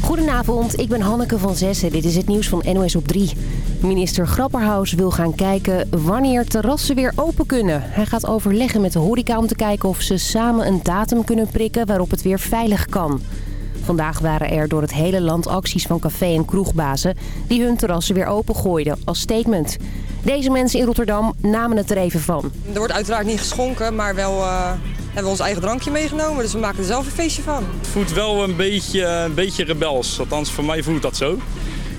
Goedenavond, ik ben Hanneke van Zessen. Dit is het nieuws van NOS op 3. Minister Grapperhaus wil gaan kijken wanneer terrassen weer open kunnen. Hij gaat overleggen met de horeca om te kijken of ze samen een datum kunnen prikken waarop het weer veilig kan. Vandaag waren er door het hele land acties van café- en kroegbazen... die hun terrassen weer opengooiden als statement. Deze mensen in Rotterdam namen het er even van. Er wordt uiteraard niet geschonken, maar wel uh, hebben we ons eigen drankje meegenomen. Dus we maken er zelf een feestje van. Het voelt wel een beetje, een beetje rebels. Althans, voor mij voelt dat zo.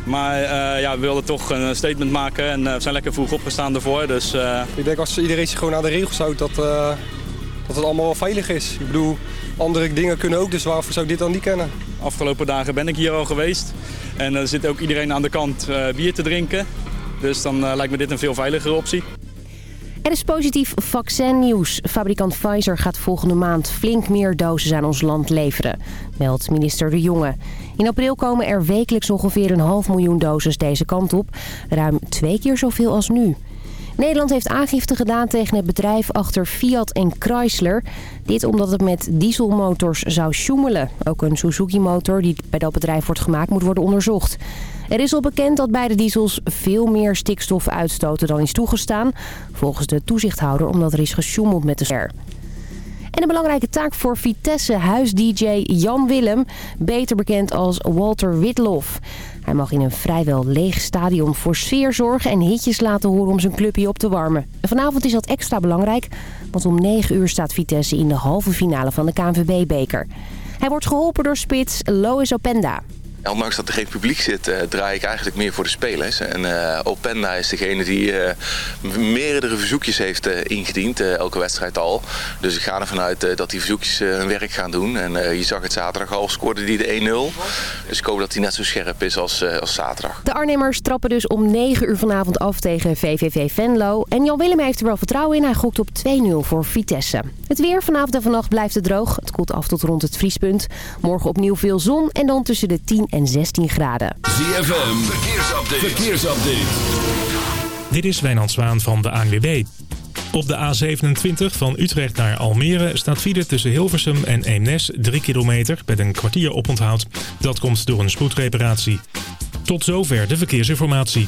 Maar uh, ja, we wilden toch een statement maken en uh, we zijn lekker vroeg opgestaan ervoor. Dus, uh... Ik denk als iedereen zich gewoon aan de regels houdt, dat, dat het allemaal wel veilig is. Ik bedoel, andere dingen kunnen ook, dus waarvoor zou ik dit dan niet kennen? Afgelopen dagen ben ik hier al geweest. En er zit ook iedereen aan de kant bier te drinken. Dus dan lijkt me dit een veel veiligere optie. Er is positief vaccinnieuws. Fabrikant Pfizer gaat volgende maand flink meer doses aan ons land leveren, meldt minister De Jonge. In april komen er wekelijks ongeveer een half miljoen doses deze kant op. Ruim twee keer zoveel als nu. Nederland heeft aangifte gedaan tegen het bedrijf achter Fiat en Chrysler. Dit omdat het met dieselmotors zou sjoemelen. Ook een Suzuki-motor die bij dat bedrijf wordt gemaakt moet worden onderzocht. Er is al bekend dat beide diesels veel meer stikstof uitstoten dan is toegestaan. Volgens de toezichthouder omdat er is gesjoemeld met de ster. En een belangrijke taak voor Vitesse huis-dj Jan Willem, beter bekend als Walter Witlof. Hij mag in een vrijwel leeg stadion voor sfeer zorgen en hitjes laten horen om zijn clubje op te warmen. En vanavond is dat extra belangrijk, want om 9 uur staat Vitesse in de halve finale van de KNVB-beker. Hij wordt geholpen door spits Lois Openda. Ondanks dat er geen publiek zit, uh, draai ik eigenlijk meer voor de spelers. En uh, Openda is degene die uh, meerdere verzoekjes heeft ingediend, elke wedstrijd al. Dus ik ga ervan uit dat die verzoekjes hun werk gaan doen. En je zag het zaterdag al, scoorde die de 1-0. Dus ik hoop dat hij net zo scherp is als, als zaterdag. De Arnhemmers trappen dus om 9 uur vanavond af tegen VVV Venlo. En Jan Willem heeft er wel vertrouwen in. Hij gokt op 2-0 voor Vitesse. Het weer vanavond en vannacht blijft het droog. Het koelt af tot rond het vriespunt. Morgen opnieuw veel zon en dan tussen de 10 en 16 graden. ZFM, verkeersupdate. verkeersupdate. Dit is Wijnand Zwaan van de ANWB. Op de A27 van Utrecht naar Almere staat file tussen Hilversum en Eemnes 3 kilometer met een kwartier oponthoud. Dat komt door een spoedreparatie. Tot zover de verkeersinformatie.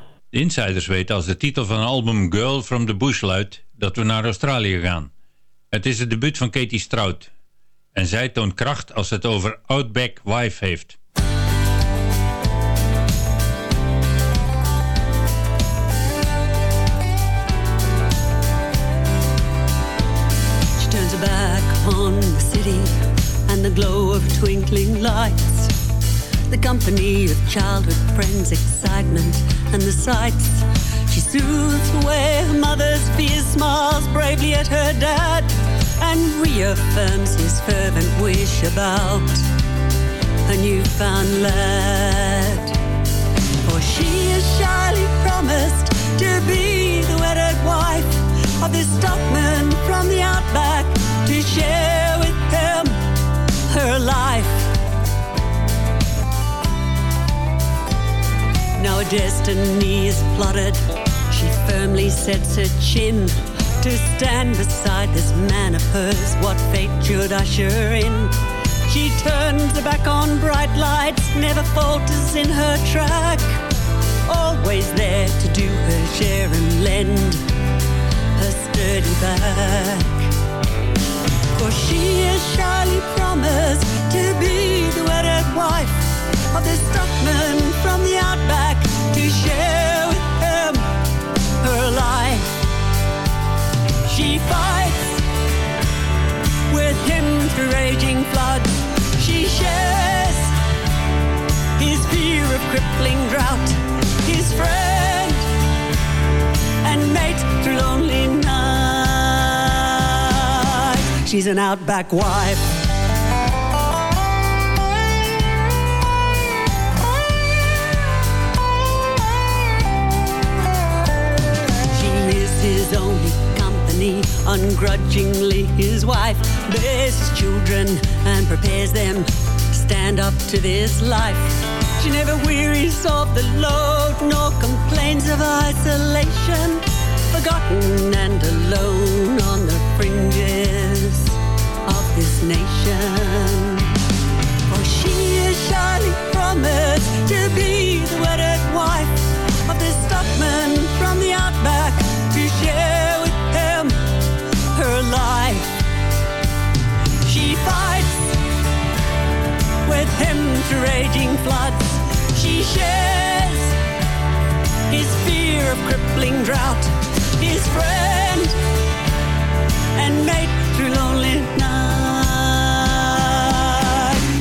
De insiders weten als de titel van album Girl from the Bush luidt dat we naar Australië gaan. Het is het debuut van Katie Strout. En zij toont kracht als het over Outback Wife heeft. She turns back the city and the glow of twinkling lights. The company of childhood friends, excitement, and the sights. She soothes away her mother's fears, smiles bravely at her dad, and reaffirms his fervent wish about a newfound lad. For she is shyly promised to be the wedded wife of this stockman from the outback to share with him her life destiny is plotted, she firmly sets her chin to stand beside this man of hers. What fate should usher in? She turns her back on bright lights, never falters in her track. Always there to do her share and lend her sturdy back. For she is shyly promised to be the wedded wife of this stockman from the outback to share with him her life. She fights with him through raging floods. She shares his fear of crippling drought, his friend and mate through lonely nights. She's an outback wife. Ungrudgingly his wife, bears his children and prepares them to stand up to this life. She never wearies of the load, nor complains of isolation, forgotten and alone on the fringes of this nation. For she is shyly promised to be the wedded wife life. She fights with him through raging floods. She shares his fear of crippling drought, his friend and mate through lonely nights.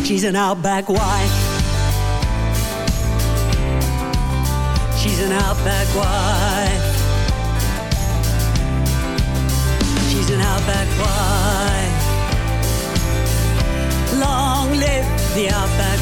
She's an outback wife. She's an outback wife. Long live the outback.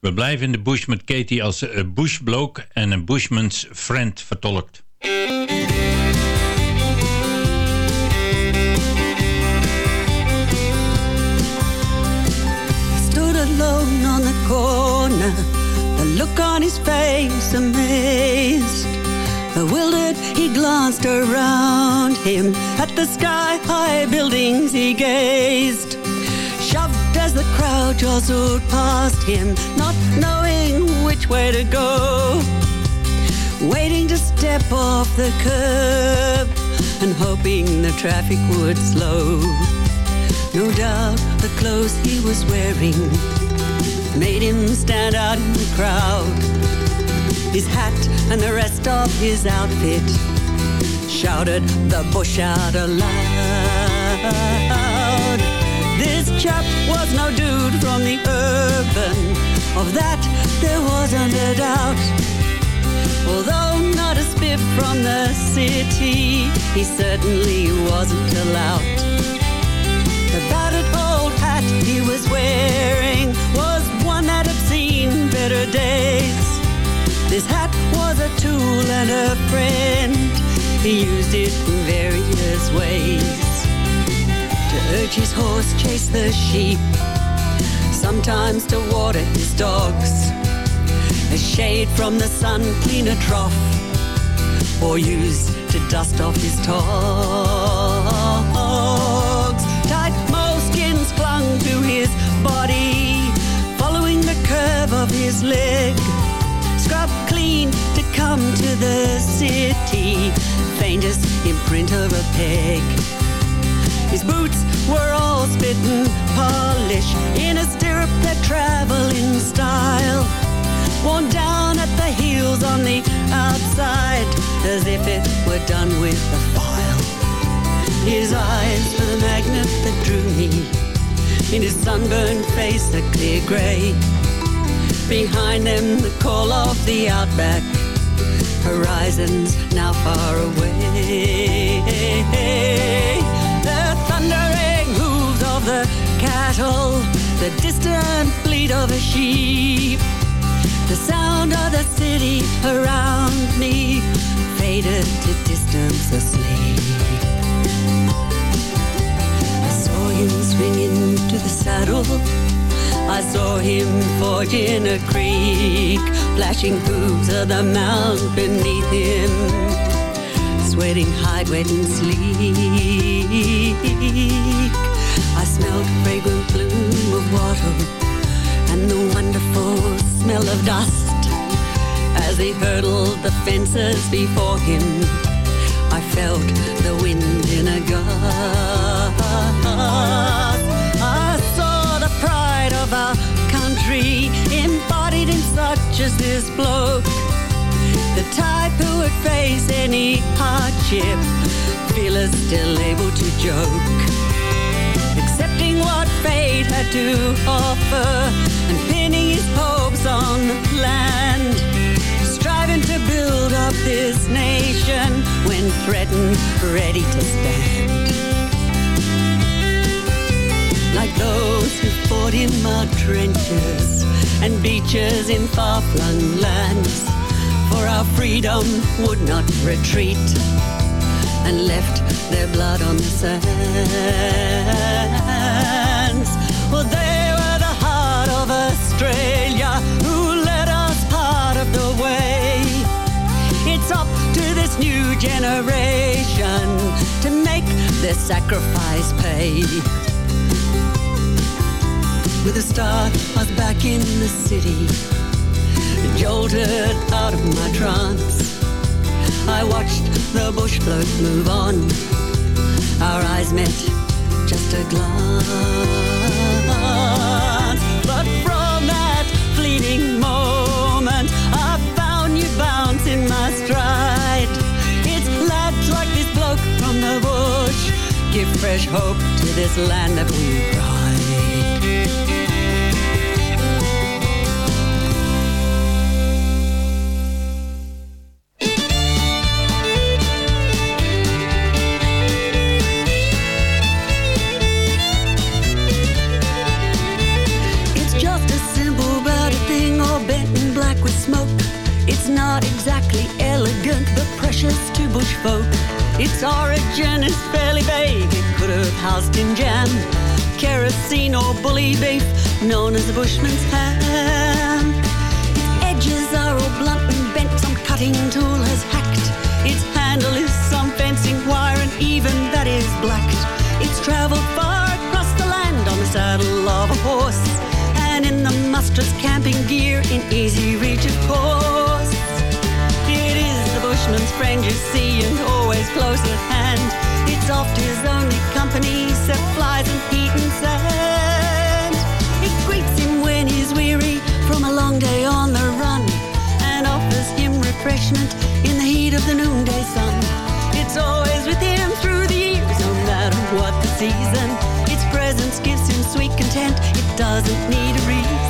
We blijven in de bush met Katie als een bushbloke en een bushman's friend vertolkt. The look on his face amazed. Bewildered, he glanced around him. At the sky-high buildings he gazed. Shoved as the crowd jostled past him, not knowing which way to go. Waiting to step off the curb and hoping the traffic would slow. No doubt the clothes he was wearing made him stand out in the crowd. His hat and the rest of his outfit shouted the bush out aloud. This chap was no dude from the urban, of that there wasn't a doubt. Although not a spiff from the city, he certainly wasn't allowed. The battered old hat he was wearing was better days. This hat was a tool and a friend. He used it in various ways. To urge his horse chase the sheep. Sometimes to water his dogs. A shade from the sun clean a trough. Or use to dust off his togs. Tight moleskins clung to his body, of his leg. Scrub clean to come to the city, faintest imprint of a peg. His boots were all spit polish in a stirrup that travel in style. Worn down at the heels on the outside, as if it were done with a file. His eyes were the magnet that drew me. In his sunburned face, a clear grey behind him the call of the outback. Horizons now far away. The thundering hooves of the cattle The distant bleat of a sheep. The sound of the city around me Faded to distance asleep. I saw him swing into the saddle. I saw him forging a creek, flashing hooves of the mount beneath him, sweating hide, wet and sleek. I smelled fragrant bloom of water and the wonderful smell of dust as he hurdled the fences before him. I felt the wind in a gust. Embodied in such as this bloke. The type who would face any hardship, feelers still able to joke. Accepting what fate had to offer and pinning his hopes on the land. Striving to build up this nation when threatened, ready to stand. Like those who fought in mud trenches and beaches in far-flung lands. For our freedom would not retreat and left their blood on the sands. Well, they were the heart of Australia who led us part of the way. It's up to this new generation to make their sacrifice pay. With a start, I was back in the city, jolted out of my trance. I watched the bush float move on. Our eyes met, just a glance. But from that fleeting moment, I found you bouncing my stride. It's lads like this bloke from the bush give fresh hope to this land that we pride. Its origin is fairly vague. It could have housed in jam, kerosene or bully beef, known as the bushman's ham. Its edges are all blunt and bent, some cutting tool has hacked. Its handle is some fencing wire, and even that is blacked. It's travelled far across the land on the saddle of a horse, and in the muster's camping gear in easy reach of course. Bushman's friend you see, and always close at hand. It's oft his only company, set flies and heat and sand. It greets him when he's weary from a long day on the run, and offers him refreshment in the heat of the noonday sun. It's always with him through the years, no matter what the season. Its presence gives him sweet content. It doesn't need a reason.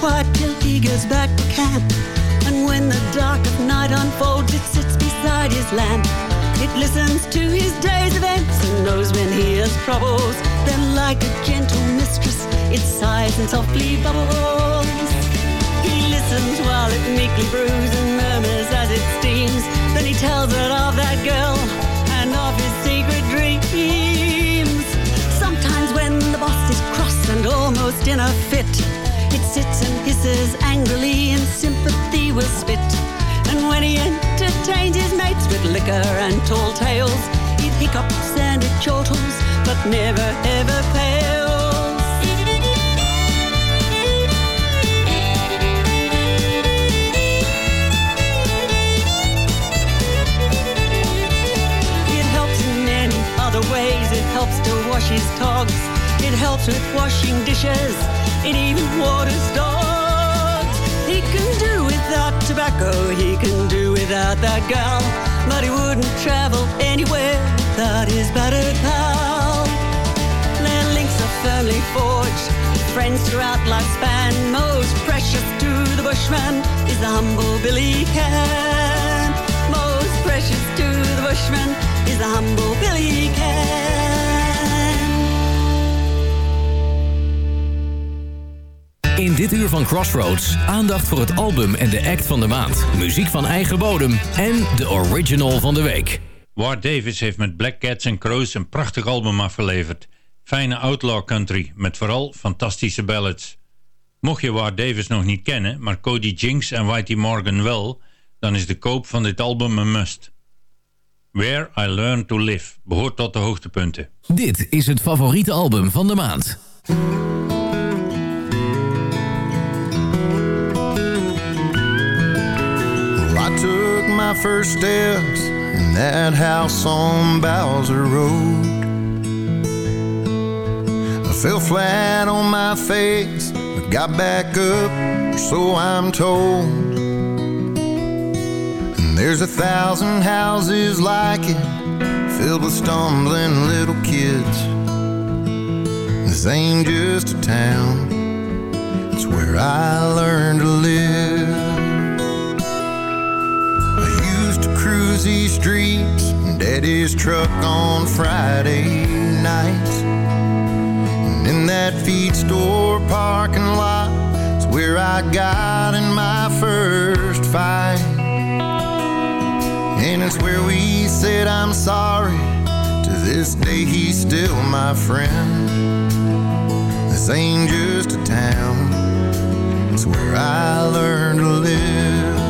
Quiet till he goes back to camp. And when the dark of night unfolds, it sits beside his lamp. It listens to his day's events and knows when he has troubles. Then, like a gentle mistress, it sighs and softly bubbles. He listens while it meekly brews and murmurs as it steams. Then he tells her of that girl and of his secret dreams. Sometimes when the boss is cross and almost in a fit, it sits and hisses angrily in sympathy will spit. And when he entertains his mates with liquor and tall tales, it hiccups and it chortles, but never ever fails. It helps in many other ways. It helps to wash his togs. It helps with washing dishes. It even waters dogs. He can do without tobacco. He can do without that gal. But he wouldn't travel anywhere without his battered pal. Their links are firmly forged. Friends throughout lifespan. Most precious to the bushman is the humble Billy Can. Most precious to the bushman dit uur van Crossroads aandacht voor het album en de act van de maand. Muziek van eigen bodem en de original van de week. Ward Davis heeft met Black Cats and Crows een prachtig album afgeleverd. Fijne outlaw country, met vooral fantastische ballads. Mocht je Ward Davis nog niet kennen, maar Cody Jinks en Whitey Morgan wel... dan is de koop van dit album een must. Where I Learned to Live behoort tot de hoogtepunten. Dit is het favoriete album van de maand. My first steps in that house on Bowser Road. I fell flat on my face, but got back up, so I'm told. And there's a thousand houses like it, filled with stumbling little kids. This ain't just a town, it's where I learned to live. These streets in Daddy's truck on Friday nights. And in that feed store parking lot is where I got in my first fight. And it's where we said I'm sorry. To this day, he's still my friend. This ain't just a town, it's where I learned to live.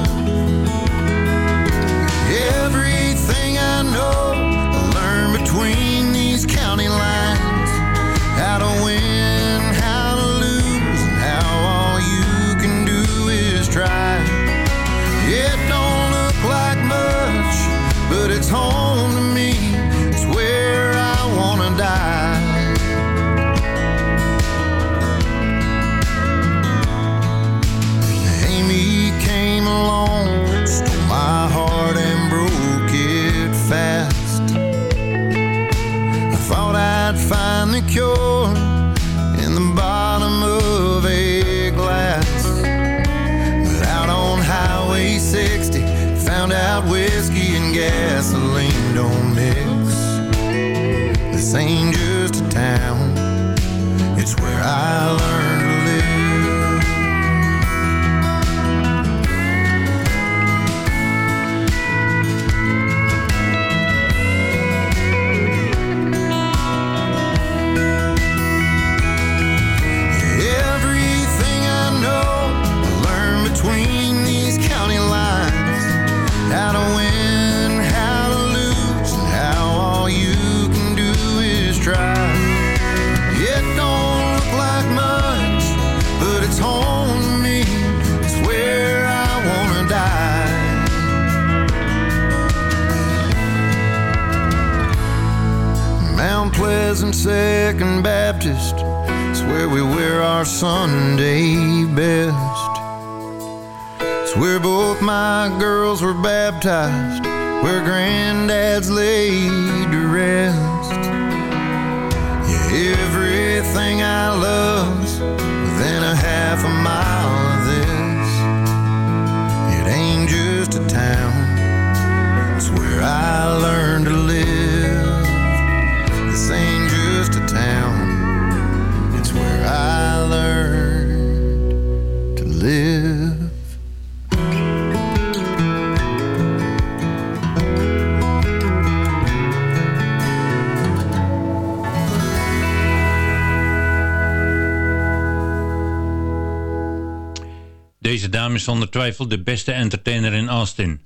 Zonder twijfel de beste entertainer in Austin.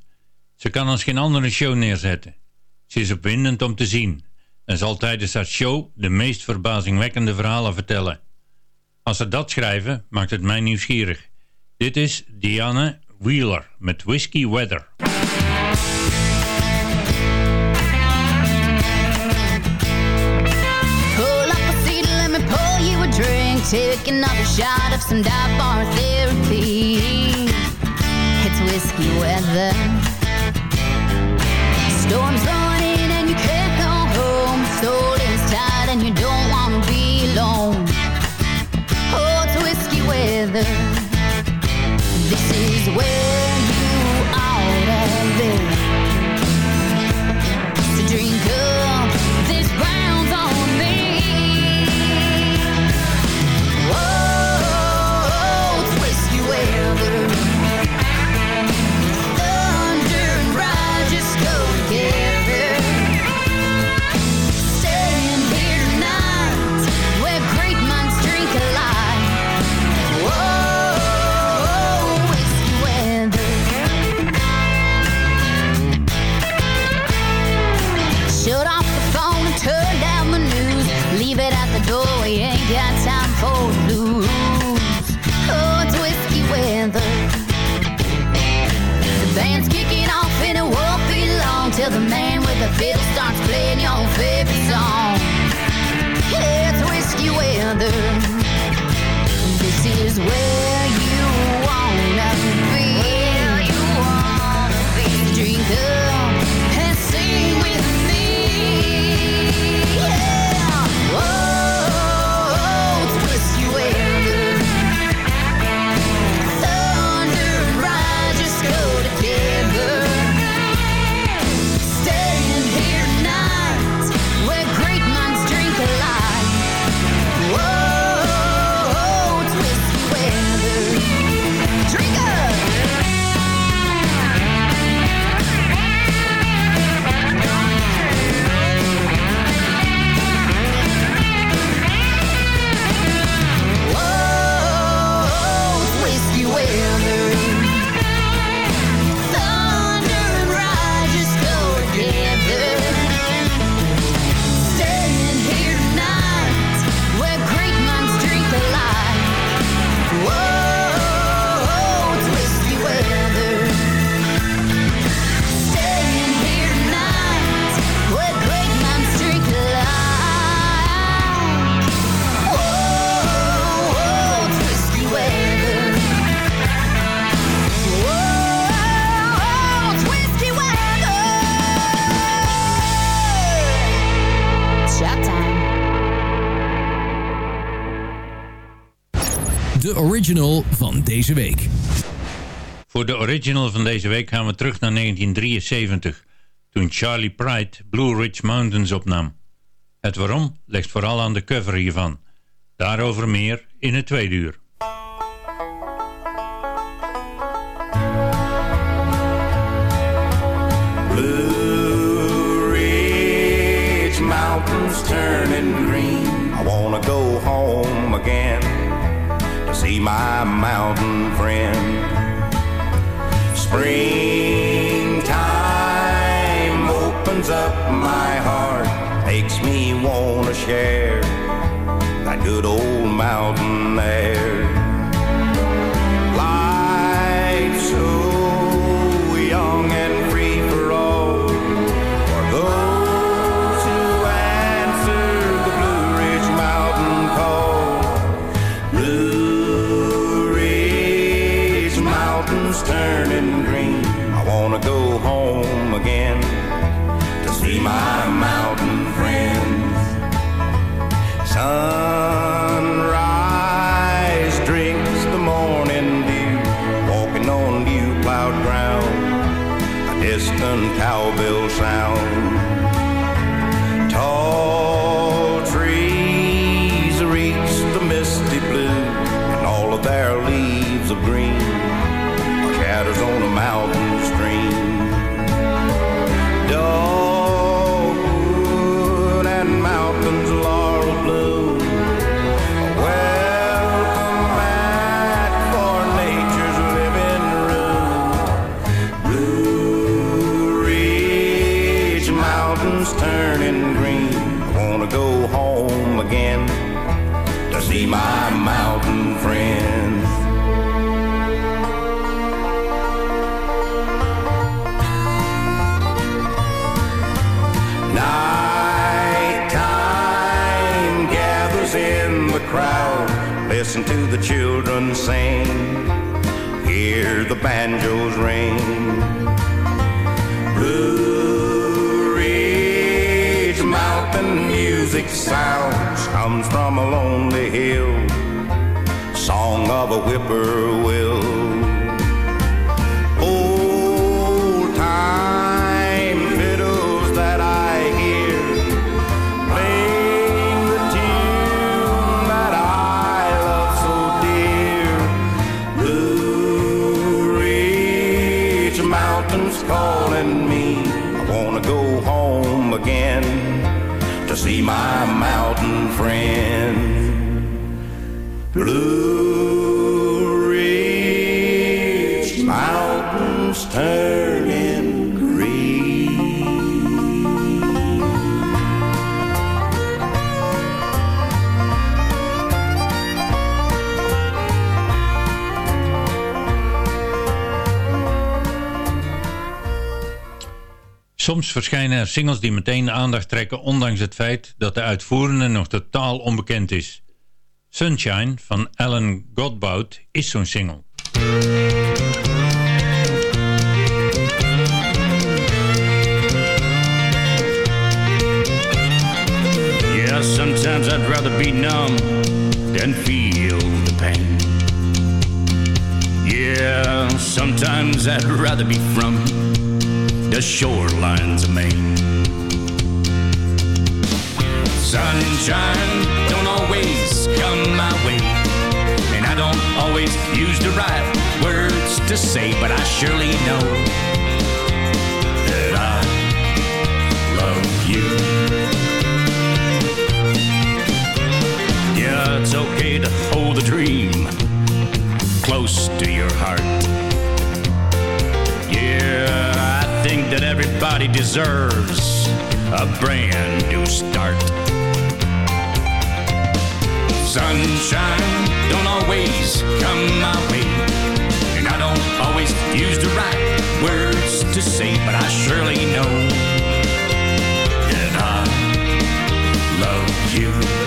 Ze kan als geen andere show neerzetten. Ze is opwindend om te zien en zal tijdens haar show de meest verbazingwekkende verhalen vertellen. Als ze dat schrijven, maakt het mij nieuwsgierig. Dit is Diana Wheeler met Whiskey Weather. Take another shot of some dive therapy. Weather. Storm's and you can't go home. Soul is tired and you don't want to be alone. Oh, it's whiskey weather. This is where got time for van deze week. Voor de original van deze week gaan we terug naar 1973, toen Charlie Pride Blue Ridge Mountains opnam. Het waarom ligt vooral aan de cover hiervan. Daarover meer in het tweede uur. Blue Ridge Mountains turning my mountain friend. Springtime opens up my heart, makes me want to share that good old mountain air. to the children sing, hear the banjos ring. Blue Ridge Mountain music sounds comes from a lonely hill, song of a whippoorwill. Verschijnen er singles die meteen de aandacht trekken... ondanks het feit dat de uitvoerende nog totaal onbekend is. Sunshine van Alan Godbout is zo'n single. Yeah, sometimes I'd rather be numb than feel the pain. Yeah, sometimes I'd rather be from the shorelines of Maine. Sunshine don't always come my way, and I don't always use the right words to say, but I surely know that I love you. Yeah, it's okay to hold a dream close to your heart. Everybody deserves a brand new start. Sunshine don't always come my way, and I don't always use the right words to say, but I surely know that I love you.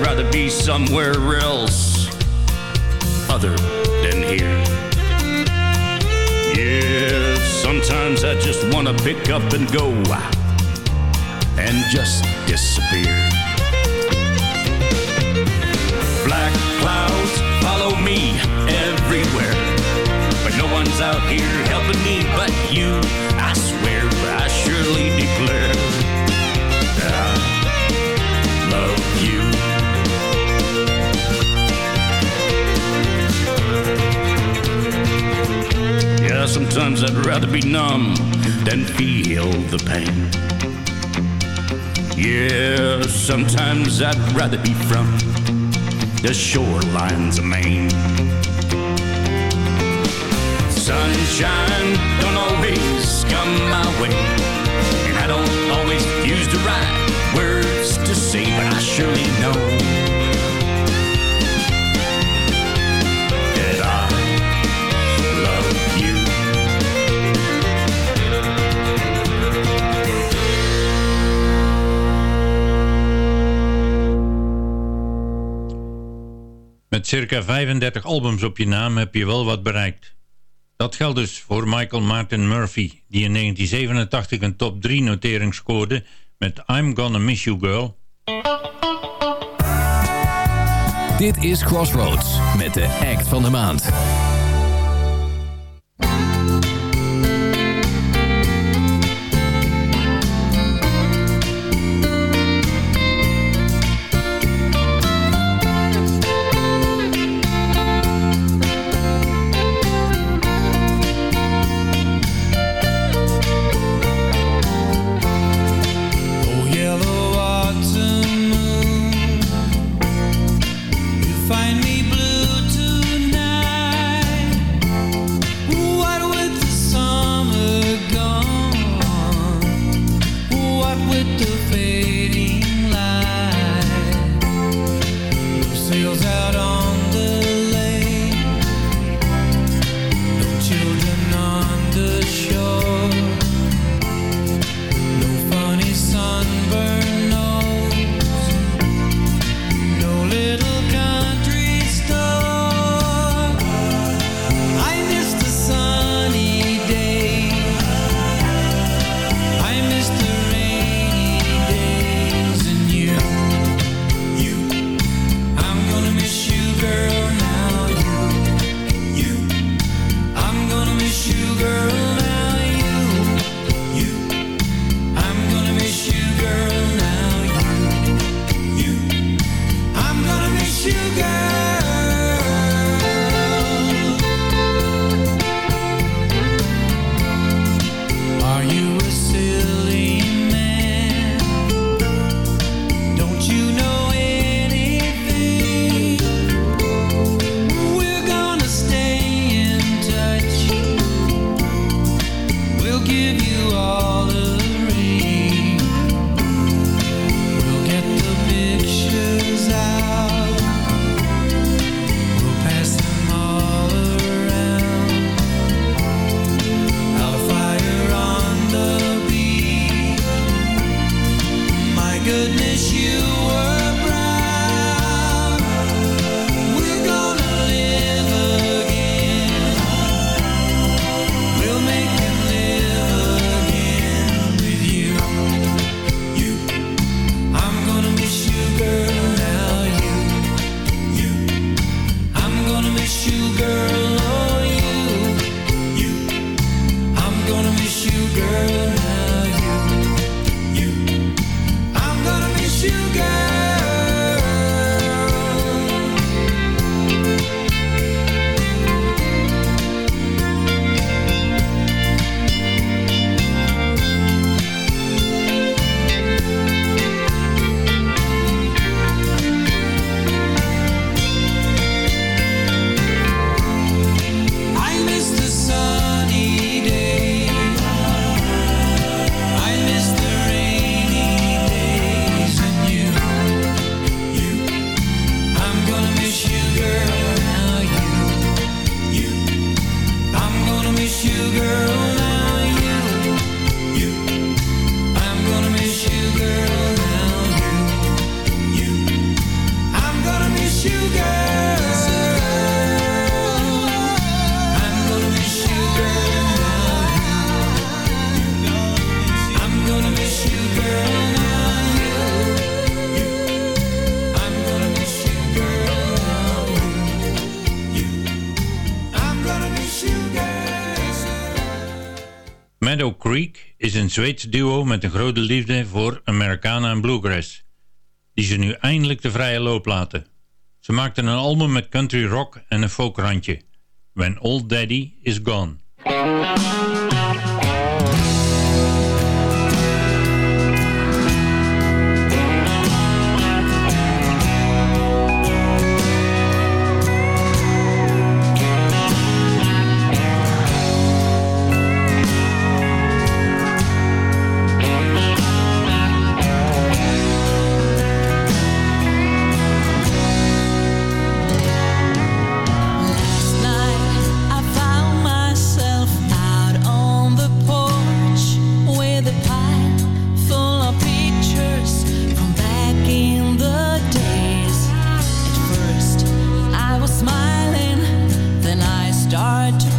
Rather be somewhere else other than here. Yeah, sometimes I just wanna pick up and go and just disappear. Black clouds follow me everywhere, but no one's out here helping me but you. I swear, I surely declare sometimes I'd rather be numb than feel the pain. Yeah, sometimes I'd rather be from the shorelines of Maine. Sunshine don't always come my way, and I don't always use the right words to say, but I surely know Circa 35 albums op je naam heb je wel wat bereikt. Dat geldt dus voor Michael Martin Murphy, die in 1987 een top 3 notering scoorde met I'm Gonna Miss You Girl. Dit is Crossroads met de act van de maand. Zweedse duo met een grote liefde voor Americana en Bluegrass, die ze nu eindelijk de vrije loop laten. Ze maakten een album met country rock en een folkrandje. When Old Daddy Is Gone. hard to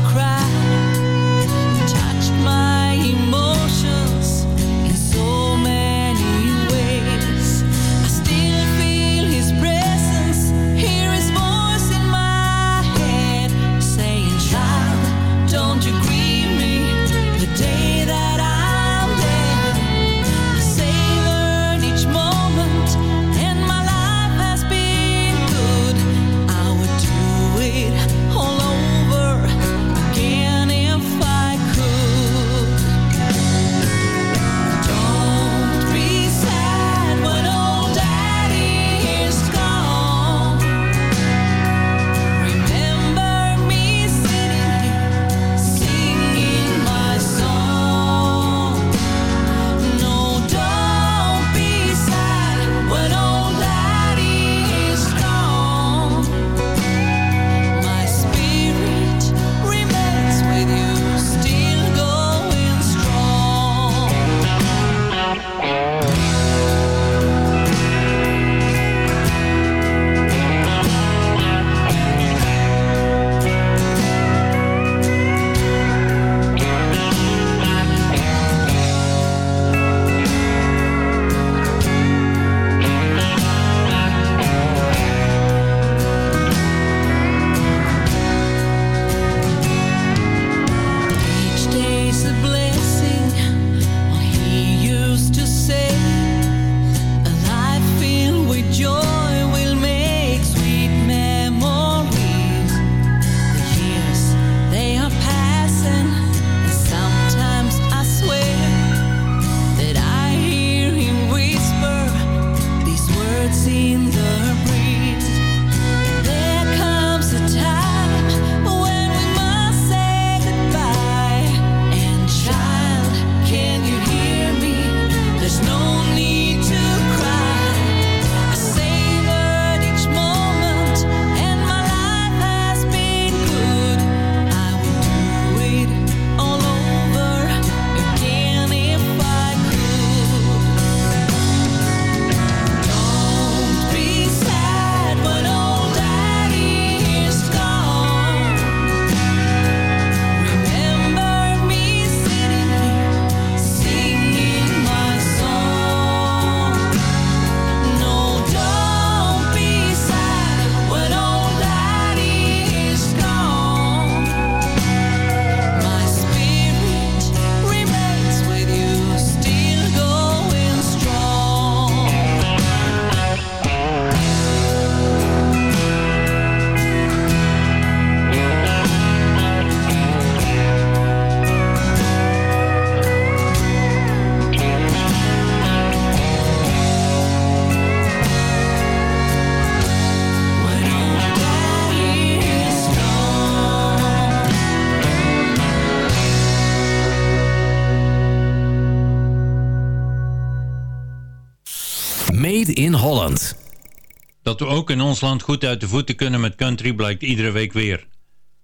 land goed uit de voeten kunnen met country blijkt iedere week weer.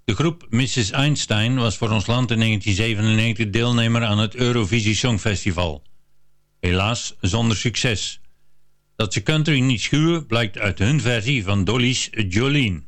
De groep Mrs. Einstein was voor ons land in 1997 deelnemer aan het Eurovisie Songfestival. Helaas zonder succes. Dat ze country niet schuwen blijkt uit hun versie van Dolly's Jolene.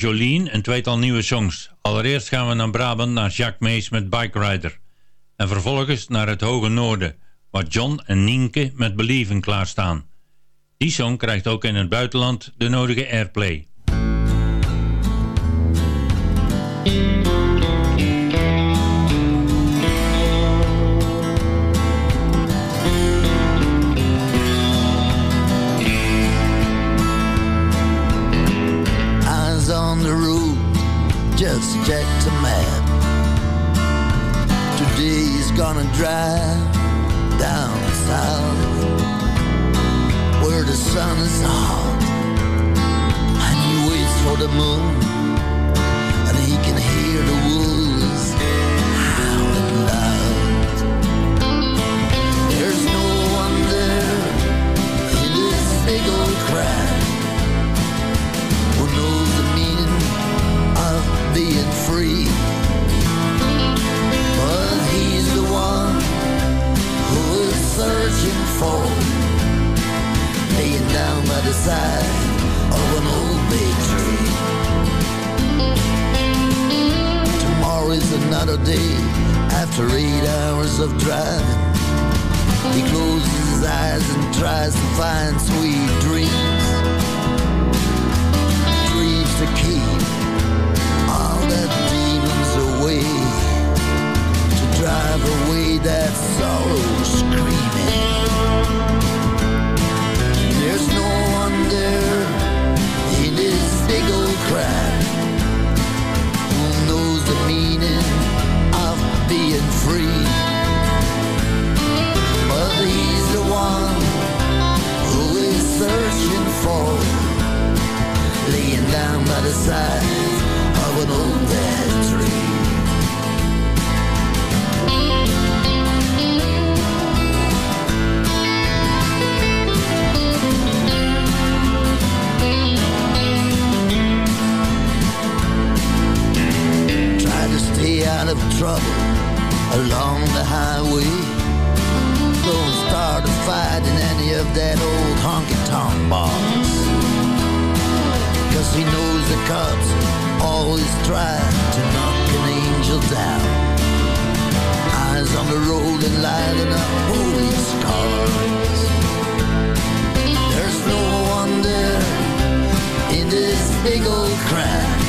Jolien een tweetal nieuwe songs. Allereerst gaan we naar Brabant naar Jacques Mees met Bike Rider. En vervolgens naar het hoge noorden, waar John en Nienke met Believen klaarstaan. Die song krijgt ook in het buitenland de nodige airplay. Drive down south where the sun is hot and he waits for the moon after eight hours of driving. He closes his eyes and tries to find sweet dreams. Dreams to keep all the demons away. To drive away that sorrow screaming. There's no one there in this big old crowd for laying down by the side of an old dead tree. Try to stay out of trouble along the highway. Fight in any of that old honky-tonk bars. Cause he knows the cops always try to knock an angel down. Eyes on the road and lighting up police cars. There's no there in this big old crowd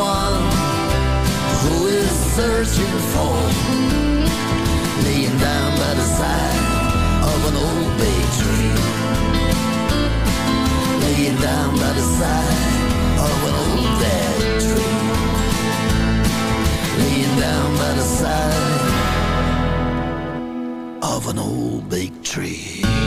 one who is searching for laying down by the side of an old bay tree. Laying down by the side of an old dead tree. Laying down by the side of an old big tree.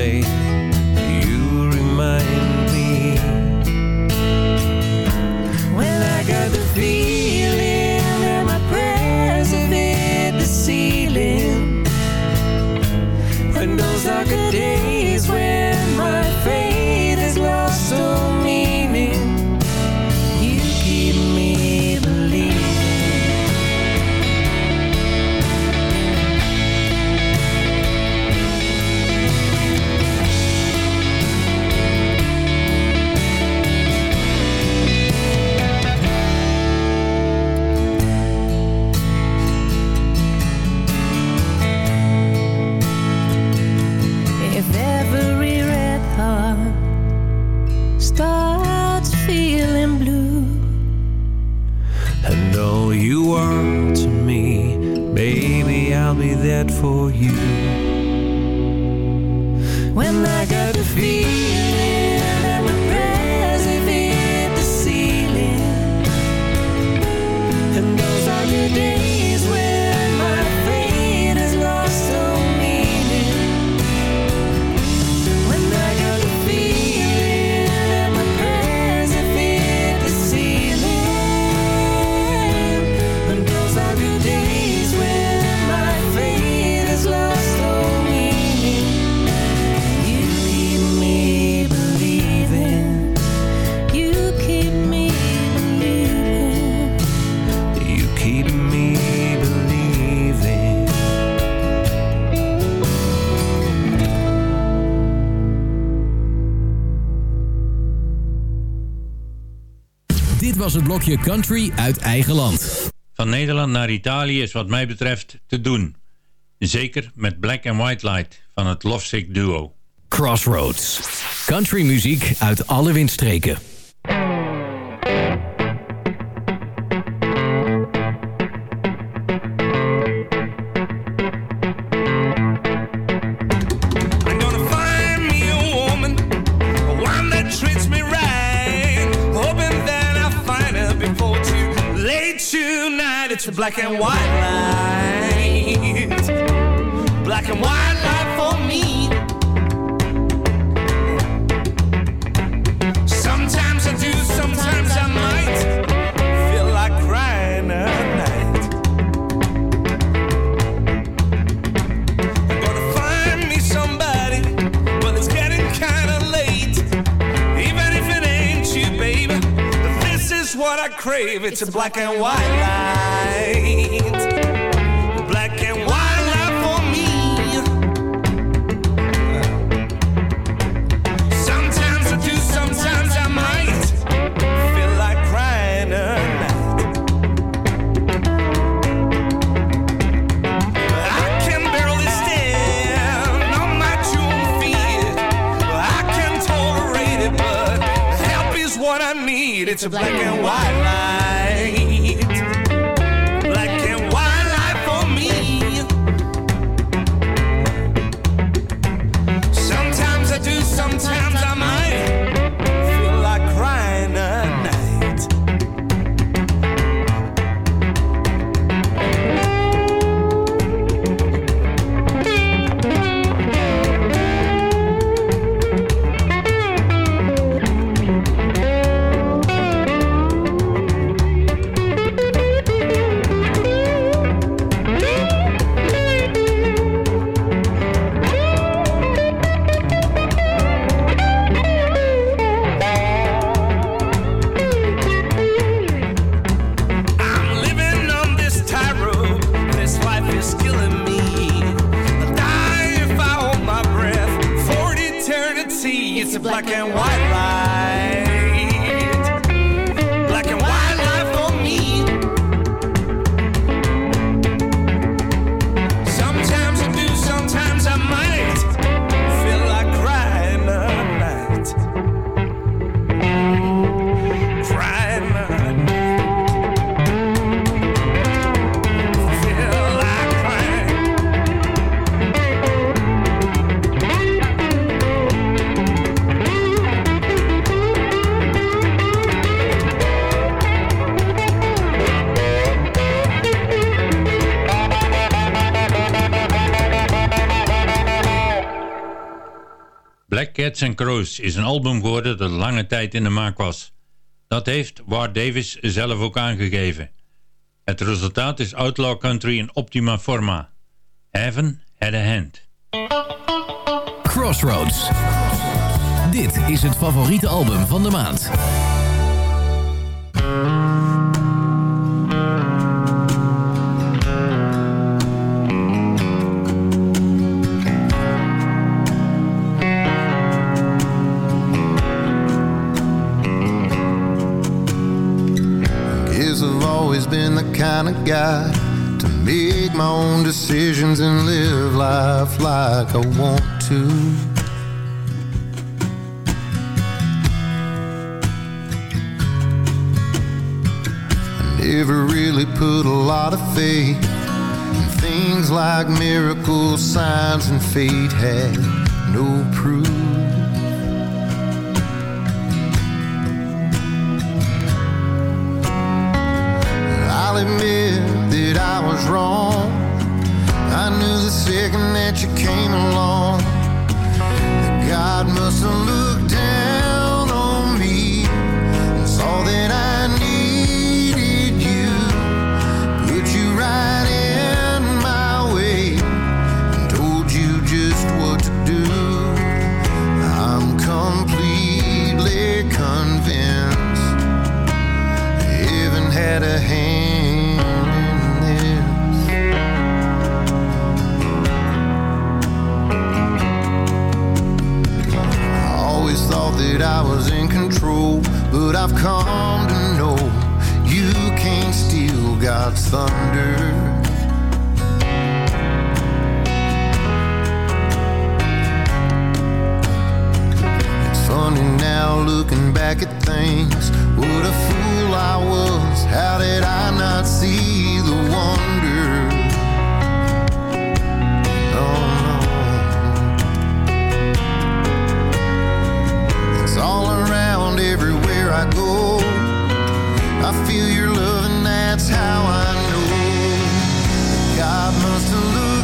Forgotten, was het blokje Country uit eigen land. Van Nederland naar Italië is wat mij betreft te doen. Zeker met Black and White Light van het Lovesick Duo. Crossroads. Country muziek uit alle windstreken. Black and white light, black and white light for me. Crave. It's a black and white light, black and white light for me. Sometimes I do, sometimes I might feel like crying at night. I can barely stand on my two feet. I can tolerate it, but help is what I need. It's a black and white Cats and Crows is een album geworden dat lange tijd in de maak was. Dat heeft Ward Davis zelf ook aangegeven. Het resultaat is outlaw country in optima forma. Heaven had a hand. Crossroads. Dit is het favoriete album van de maand. been the kind of guy to make my own decisions and live life like I want to. I never really put a lot of faith in things like miracles, signs, and fate had no proof. Admit that I was wrong. I knew the second that you came along that God must have but I've come to know you can't steal God's thunder. It's funny now looking back at things. What a fool I was. How did I not see the wonder? Oh no. It's all around I go. I feel your love, and that's how I know God must have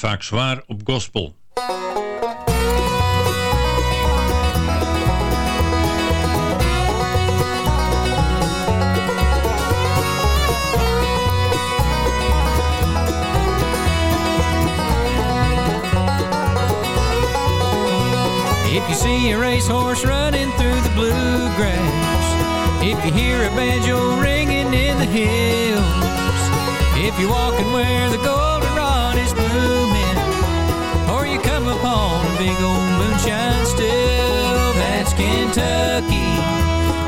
vaak zwaar op gospel. If you see a racehorse running through the bluegrass, if you hear a banjo ringing in the hills, if you're walking where the big old moonshine still, that's Kentucky.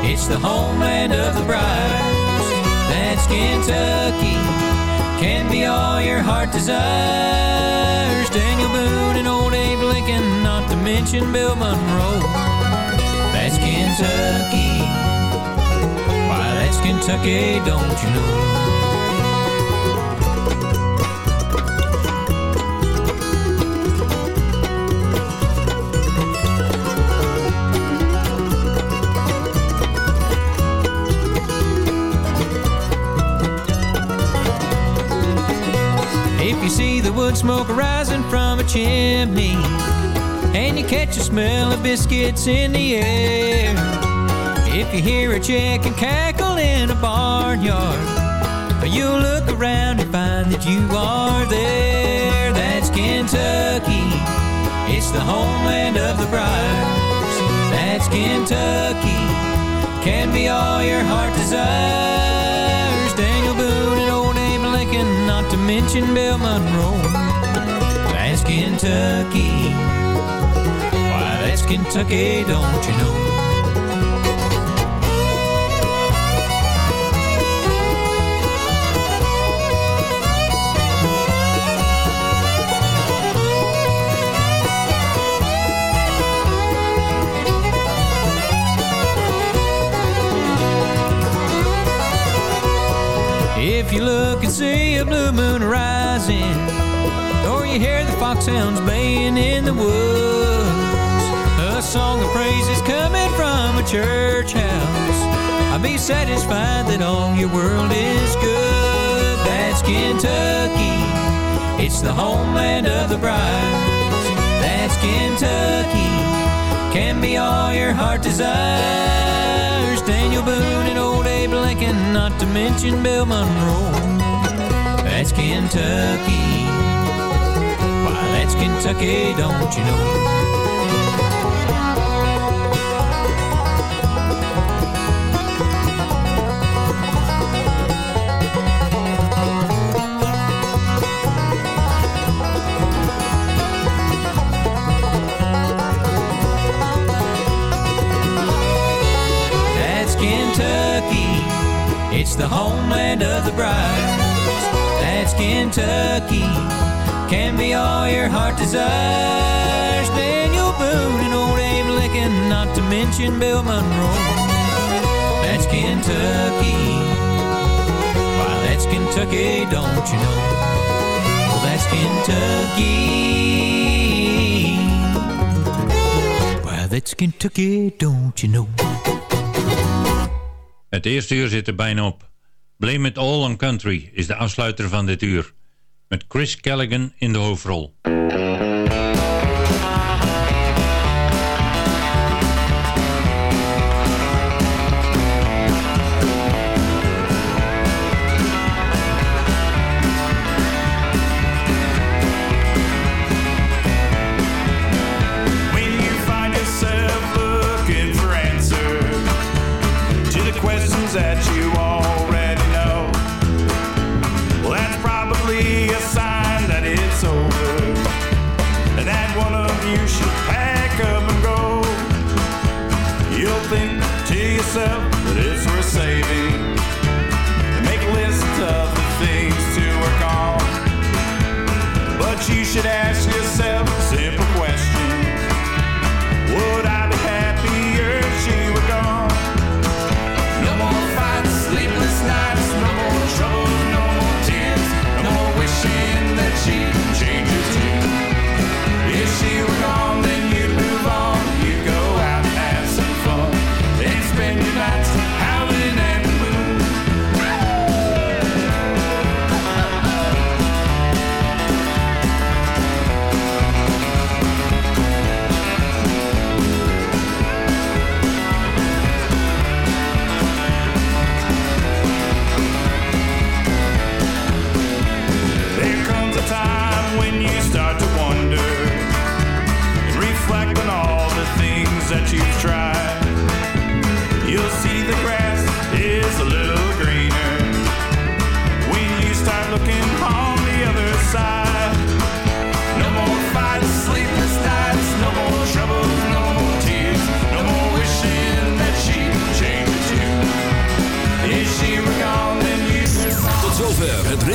It's the homeland of the briars. That's Kentucky. Can be all your heart desires. Daniel Boone and old Abe Lincoln, not to mention Bill Monroe. That's Kentucky. Why, that's Kentucky, don't you know? Wood smoke rising from a chimney. And you catch the smell of biscuits in the air. If you hear a chicken cackle in a barnyard You'll look around and find that you are there. That's Kentucky. It's the homeland of the briars. That's Kentucky. Can be all your heart desires Not to mention Bill Monroe That's Kentucky Why that's Kentucky, don't you know? If you look and see a blue moon rising, or you hear the foxhounds baying in the woods, a song of praise is coming from a church house. I'll be satisfied that all your world is good. That's Kentucky, it's the homeland of the brides. That's Kentucky, can be all your heart desires. Daniel Boone and old Abe Lincoln, not to mention Bill Monroe. That's Kentucky. Why, that's Kentucky, don't you know? It's the homeland of the brides. That's Kentucky. Can be all your heart desires. Daniel Boone and old Abe Lincoln, not to mention Bill Monroe. That's Kentucky. Why, that's Kentucky, don't you know? Well, that's Kentucky. Why, that's Kentucky, don't you know? Het eerste uur zit er bijna op. Blame It All on Country is de afsluiter van dit uur. Met Chris Callaghan in de hoofdrol.